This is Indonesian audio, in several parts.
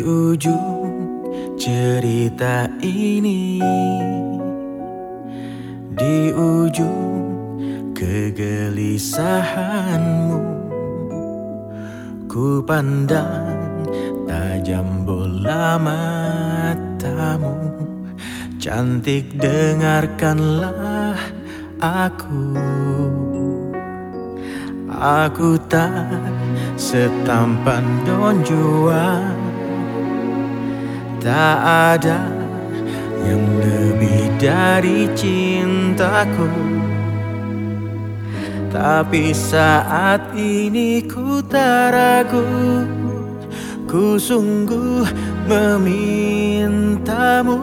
ujung cerita ini Di ujung kegelisahanmu Ku pandang tajam bola matamu. Cantik dengarkanlah aku. Aku tak setampan Don Juan Tak ada yang lebih dari cintaku. Tapi saat ini ku tak ragu Ku sungguh memintamu.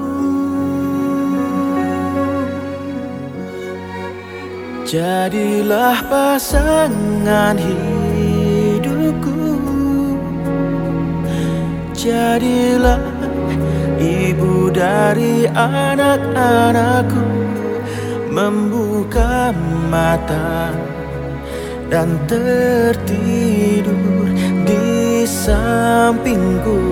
Jadilah pasangan hidupku. Jadilah dari anak-anakku Membuka mata dan tertidur di sampingku.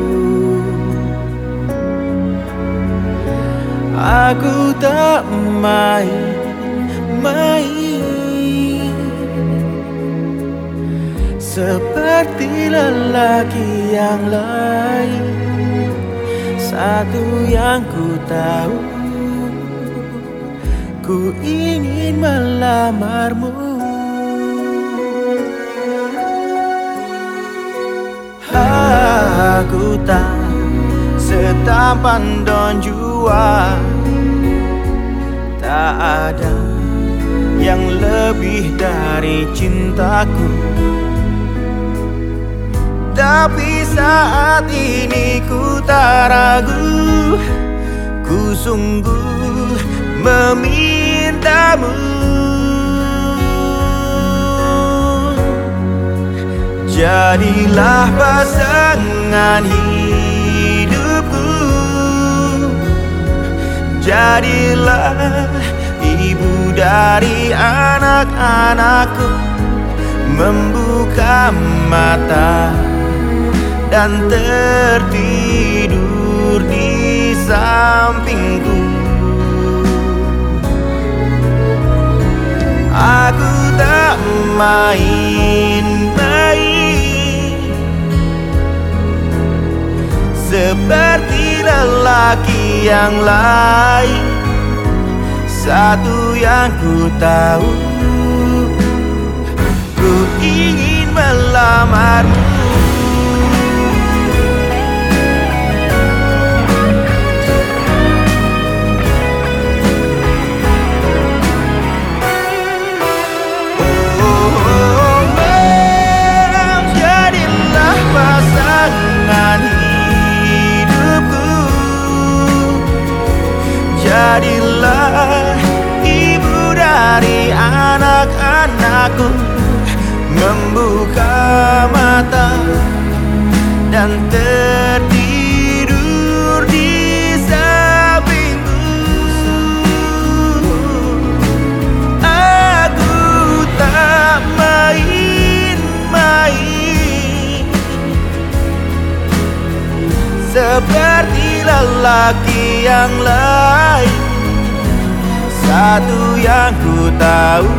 Aku tak main-main. Seperti lelaki yang lain Satu yang ku tahu. Ku ingin melamarmu. Aku tak setampan Don Juan Tak ada yang lebih dari cintaku. Tapi saat ini ku tak ragu. Ku sungguh memintamu. Jadilah pasangan hidupku. Jadilah ibu dari anak-anakku. Membuka mata dan tertidur di sampingku. Aku tak main-main Seperti lelaki yang lain Satu yang ku tahu. Ku ingin melamarmu anak-anakku Membuka mata dan tertidur di sampingku. Aku tak main-main. Seperti lelaki yang lain Satu yang ku tahu